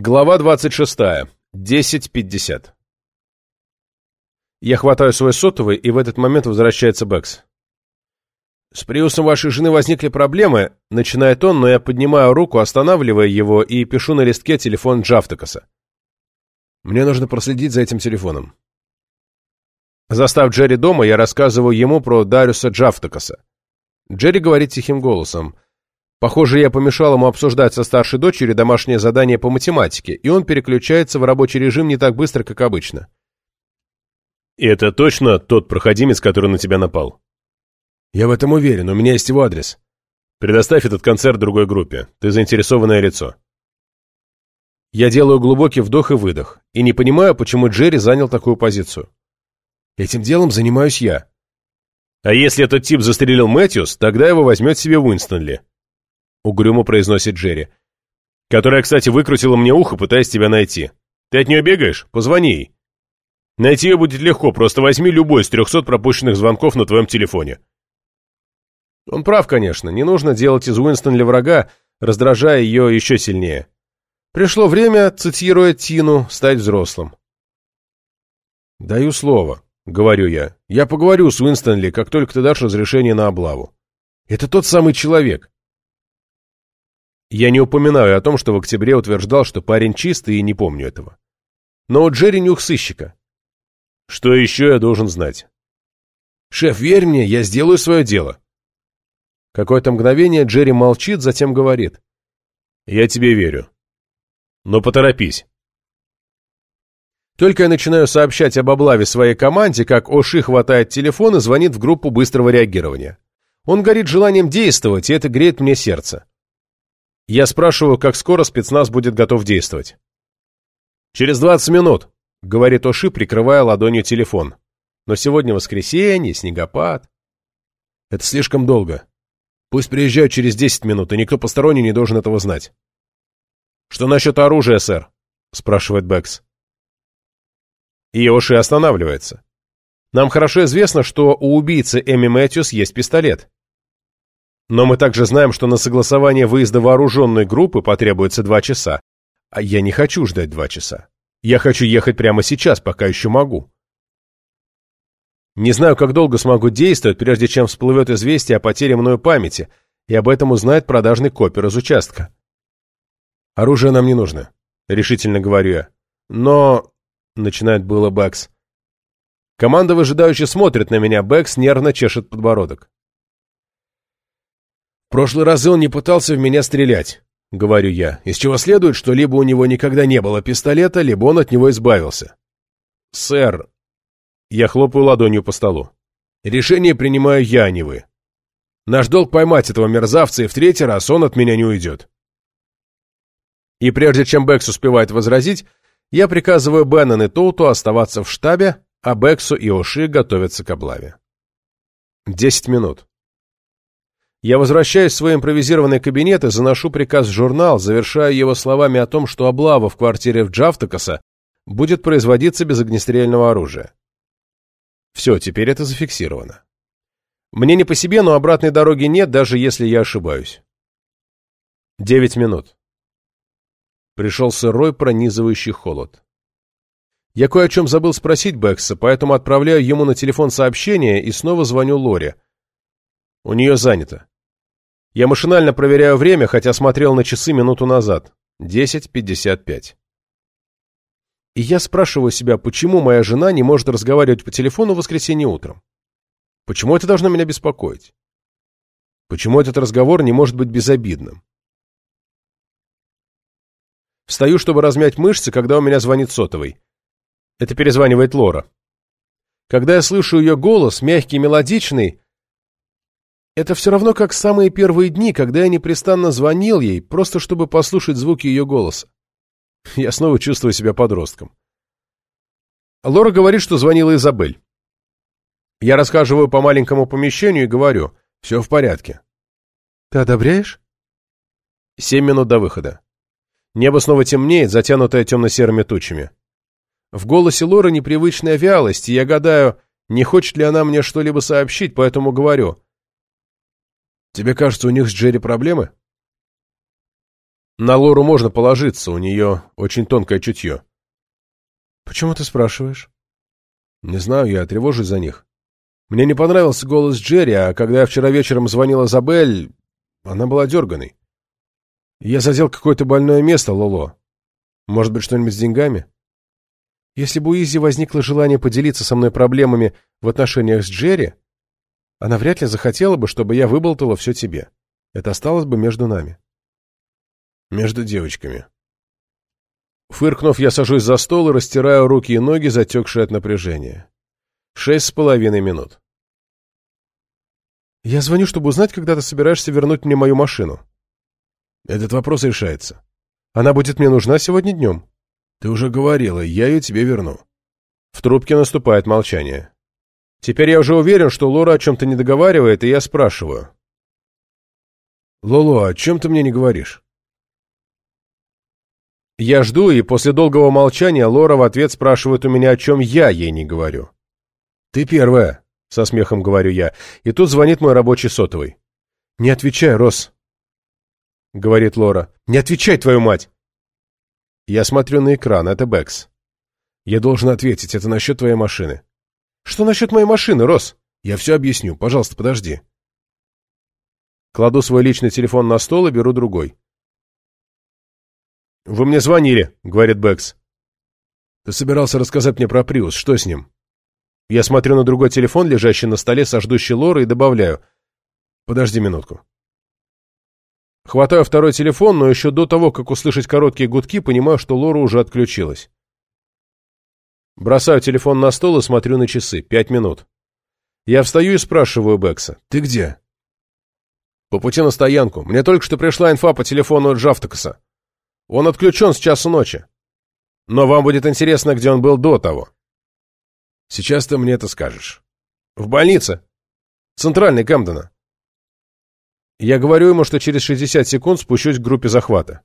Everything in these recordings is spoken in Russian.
Глава 26. 10.50. Я хватаю свой сотовый, и в этот момент возвращается Бэкс. «С Приусом вашей жены возникли проблемы», — начинает он, но я поднимаю руку, останавливая его, и пишу на листке телефон Джафтакаса. Мне нужно проследить за этим телефоном. Застав Джерри дома, я рассказываю ему про Дариуса Джафтакаса. Джерри говорит тихим голосом. Похоже, я помешал ему обсуждать со старшей дочерью домашнее задание по математике, и он переключается в рабочий режим не так быстро, как обычно. «И это точно тот проходимец, который на тебя напал?» «Я в этом уверен, у меня есть его адрес». «Предоставь этот концерт другой группе. Ты заинтересованное лицо». Я делаю глубокий вдох и выдох, и не понимаю, почему Джерри занял такую позицию. Этим делом занимаюсь я. А если этот тип застрелил Мэтьюс, тогда его возьмет себе Уинстонли. Угрюмо произносит Джерри. Которая, кстати, выкрутила мне ухо, пытаясь тебя найти. Ты от нее бегаешь? Позвони ей. Найти ее будет легко, просто возьми любой из трехсот пропущенных звонков на твоем телефоне. Он прав, конечно, не нужно делать из Уинстонли врага, раздражая ее еще сильнее. Пришло время, цитируя Тину, стать взрослым. «Даю слово», — говорю я. «Я поговорю с Уинстонли, как только ты дашь разрешение на облаву. Это тот самый человек». Я не упоминаю о том, что в октябре утверждал, что парень чистый, и не помню этого. Но у Джерри нюх сыщика. Что еще я должен знать? «Шеф, верь мне, я сделаю свое дело». Какое-то мгновение Джерри молчит, затем говорит. «Я тебе верю. Но поторопись. Только я начинаю сообщать об облаве своей команде, как Оши хватает телефон и звонит в группу быстрого реагирования. Он горит желанием действовать, и это греет мне сердце. Я спрашиваю, как скоро спецназ будет готов действовать. «Через 20 минут», — говорит Оши, прикрывая ладонью телефон. «Но сегодня воскресенье, снегопад». «Это слишком долго. Пусть приезжают через 10 минут, и никто посторонний не должен этого знать». «Что насчет оружия, сэр?» — спрашивает Бэкс. Иоши останавливается. Нам хорошо известно, что у убийцы Эми Мэтьюс есть пистолет. Но мы также знаем, что на согласование выезда вооруженной группы потребуется два часа. А я не хочу ждать два часа. Я хочу ехать прямо сейчас, пока еще могу. Не знаю, как долго смогу действовать, прежде чем всплывет известие о потере мною памяти, и об этом узнает продажный копер из участка. «Оружие нам не нужно», — решительно говорю я. «Но...» — начинает было Бэкс. Команда выжидающе смотрит на меня, Бэкс нервно чешет подбородок. «В прошлый раз он не пытался в меня стрелять», — говорю я, из чего следует, что либо у него никогда не было пистолета, либо он от него избавился. «Сэр...» Я хлопаю ладонью по столу. «Решение принимаю я, а не вы. Наш долг поймать этого мерзавца, и в третий раз он от меня не уйдет». И прежде чем Бэкс успевает возразить, я приказываю Беннон и Тоуту оставаться в штабе, а Бэксу и Оши готовятся к облаве. Десять минут. Я возвращаюсь в свой импровизированный кабинет и заношу приказ в журнал, завершая его словами о том, что облава в квартире в Джафтакаса будет производиться без огнестрельного оружия. Все, теперь это зафиксировано. Мне не по себе, но обратной дороги нет, даже если я ошибаюсь. Девять минут. Пришел сырой, пронизывающий холод. Я кое о чем забыл спросить Бекса, поэтому отправляю ему на телефон сообщение и снова звоню Лоре. У нее занято. Я машинально проверяю время, хотя смотрел на часы минуту назад. 10.55. И я спрашиваю себя, почему моя жена не может разговаривать по телефону в воскресенье утром? Почему это должно меня беспокоить? Почему этот разговор не может быть безобидным? Встаю, чтобы размять мышцы, когда у меня звонит сотовый. Это перезванивает Лора. Когда я слышу ее голос, мягкий и мелодичный, это все равно как самые первые дни, когда я непрестанно звонил ей, просто чтобы послушать звуки ее голоса. Я снова чувствую себя подростком. Лора говорит, что звонила Изабель. Я рассказываю по маленькому помещению и говорю, все в порядке. Ты одобряешь? Семь минут до выхода. Небо снова темнеет, затянутое темно-серыми тучами. В голосе Лоры непривычная вялость, и я гадаю, не хочет ли она мне что-либо сообщить, поэтому говорю. «Тебе кажется, у них с Джерри проблемы?» На Лору можно положиться, у нее очень тонкое чутье. Почему ты спрашиваешь? Не знаю, я тревожусь за них. Мне не понравился голос Джерри, а когда я вчера вечером звонила Забель, она была дерганой. Я задел какое-то больное место, Лоло. Может быть, что-нибудь с деньгами? Если бы у Изи возникло желание поделиться со мной проблемами в отношениях с Джерри, она вряд ли захотела бы, чтобы я выболтала все тебе. Это осталось бы между нами. Между девочками. Фыркнув, я сажусь за стол и растираю руки и ноги, затекшие от напряжения. Шесть с половиной минут. Я звоню, чтобы узнать, когда ты собираешься вернуть мне мою машину. Этот вопрос решается. Она будет мне нужна сегодня днем. Ты уже говорила, я ее тебе верну. В трубке наступает молчание. Теперь я уже уверен, что Лора о чем-то не договаривает, и я спрашиваю. Лоло, о чем ты мне не говоришь? Я жду, и после долгого молчания Лора в ответ спрашивает у меня, о чем я ей не говорю. «Ты первая», — со смехом говорю я, и тут звонит мой рабочий сотовый. «Не отвечай, Рос», — говорит Лора. «Не отвечай, твою мать!» Я смотрю на экран, это Бэкс. Я должен ответить, это насчет твоей машины. Что насчет моей машины, Рос? Я все объясню, пожалуйста, подожди. Кладу свой личный телефон на стол и беру другой. «Вы мне звонили», — говорит Бэкс. «Ты собирался рассказать мне про Приус. Что с ним?» Я смотрю на другой телефон, лежащий на столе со ждущей Лоры, и добавляю. «Подожди минутку». Хватаю второй телефон, но еще до того, как услышать короткие гудки, понимаю, что Лора уже отключилась. Бросаю телефон на стол и смотрю на часы. Пять минут. Я встаю и спрашиваю Бэкса. «Ты где?» «По пути на стоянку. Мне только что пришла инфа по телефону Джафтакаса. Он отключен с часу ночи. Но вам будет интересно, где он был до того. Сейчас ты мне это скажешь. В больнице. Центральной Камдена. Я говорю ему, что через 60 секунд спущусь к группе захвата.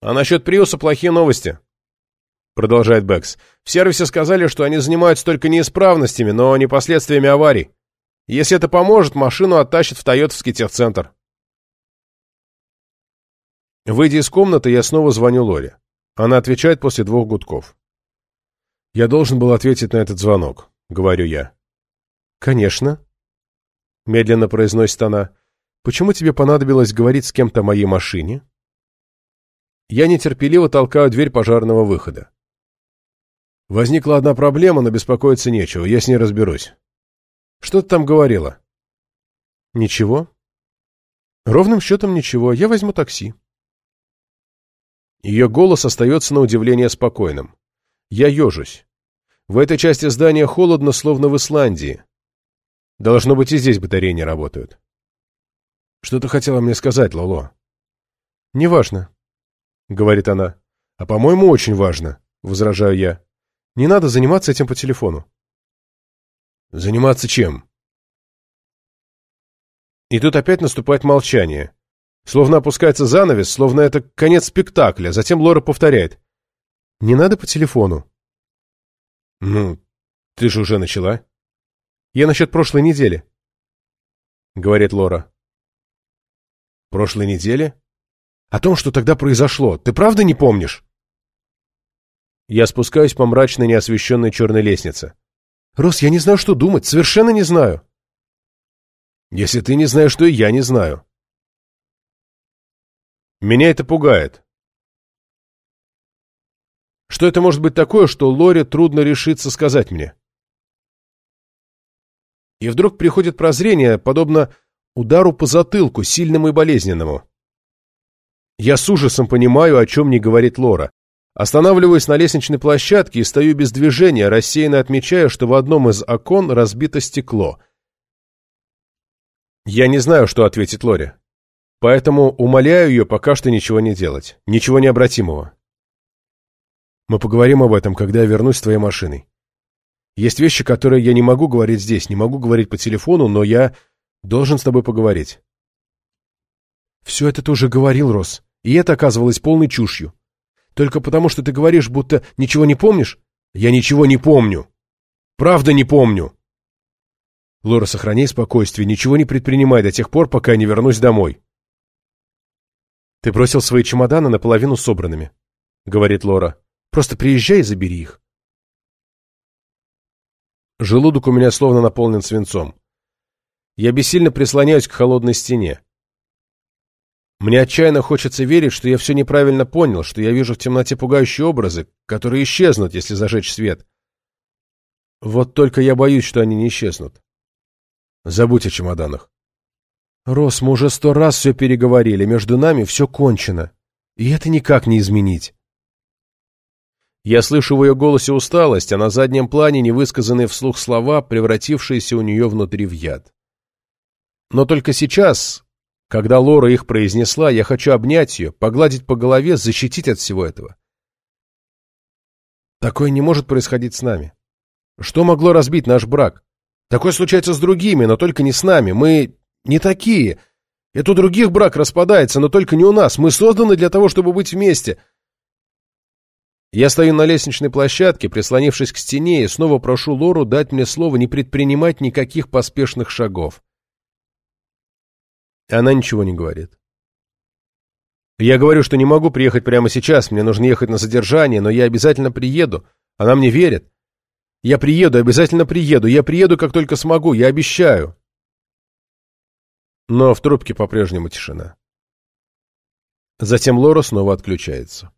А насчет Приуса плохие новости. Продолжает Бэкс. В сервисе сказали, что они занимаются только неисправностями, но не последствиями аварий. Если это поможет, машину оттащат в Тойотовский техцентр. Выйдя из комнаты, я снова звоню Лоре. Она отвечает после двух гудков. «Я должен был ответить на этот звонок», — говорю я. «Конечно», — медленно произносит она. «Почему тебе понадобилось говорить с кем-то о моей машине?» Я нетерпеливо толкаю дверь пожарного выхода. Возникла одна проблема, но беспокоиться нечего, я с ней разберусь. Что ты там говорила? Ничего. Ровным счетом ничего, я возьму такси. Ее голос остается на удивление спокойным. Я ежусь. В этой части здания холодно, словно в Исландии. Должно быть, и здесь батареи не работают. Что ты хотела мне сказать, Лоло? Неважно, — говорит она. А по-моему, очень важно, — возражаю я. Не надо заниматься этим по телефону. Заниматься чем? И тут опять наступает молчание. Словно опускается занавес, словно это конец спектакля. Затем Лора повторяет. «Не надо по телефону». «Ну, ты же уже начала». «Я насчет прошлой недели», — говорит Лора. «Прошлой недели? О том, что тогда произошло. Ты правда не помнишь?» Я спускаюсь по мрачной неосвещенной черной лестнице. «Рос, я не знаю, что думать. Совершенно не знаю». «Если ты не знаешь, то и я не знаю». Меня это пугает. Что это может быть такое, что Лоре трудно решиться сказать мне? И вдруг приходит прозрение, подобно удару по затылку, сильному и болезненному. Я с ужасом понимаю, о чем не говорит Лора. Останавливаюсь на лестничной площадке и стою без движения, рассеянно отмечая, что в одном из окон разбито стекло. Я не знаю, что ответить Лоре. Поэтому умоляю ее пока что ничего не делать. Ничего необратимого. Мы поговорим об этом, когда я вернусь с твоей машиной. Есть вещи, которые я не могу говорить здесь, не могу говорить по телефону, но я должен с тобой поговорить. Все это ты уже говорил, Рос, и это оказывалось полной чушью. Только потому, что ты говоришь, будто ничего не помнишь? Я ничего не помню. Правда не помню. Лора, сохраняй спокойствие, ничего не предпринимай до тех пор, пока я не вернусь домой. «Ты бросил свои чемоданы наполовину собранными», — говорит Лора. «Просто приезжай и забери их». Желудок у меня словно наполнен свинцом. Я бессильно прислоняюсь к холодной стене. Мне отчаянно хочется верить, что я все неправильно понял, что я вижу в темноте пугающие образы, которые исчезнут, если зажечь свет. Вот только я боюсь, что они не исчезнут. Забудь о чемоданах. Рос, мы уже сто раз все переговорили, между нами все кончено. И это никак не изменить. Я слышу в ее голосе усталость, а на заднем плане невысказанные вслух слова, превратившиеся у нее внутри в яд. Но только сейчас, когда Лора их произнесла, я хочу обнять ее, погладить по голове, защитить от всего этого. Такое не может происходить с нами. Что могло разбить наш брак? Такое случается с другими, но только не с нами. Мы не такие. Это у других брак распадается, но только не у нас. Мы созданы для того, чтобы быть вместе. Я стою на лестничной площадке, прислонившись к стене, и снова прошу Лору дать мне слово не предпринимать никаких поспешных шагов. Она ничего не говорит. Я говорю, что не могу приехать прямо сейчас, мне нужно ехать на задержание, но я обязательно приеду. Она мне верит. Я приеду, обязательно приеду, я приеду, как только смогу, я обещаю. Но в трубке по-прежнему тишина. Затем Лора снова отключается.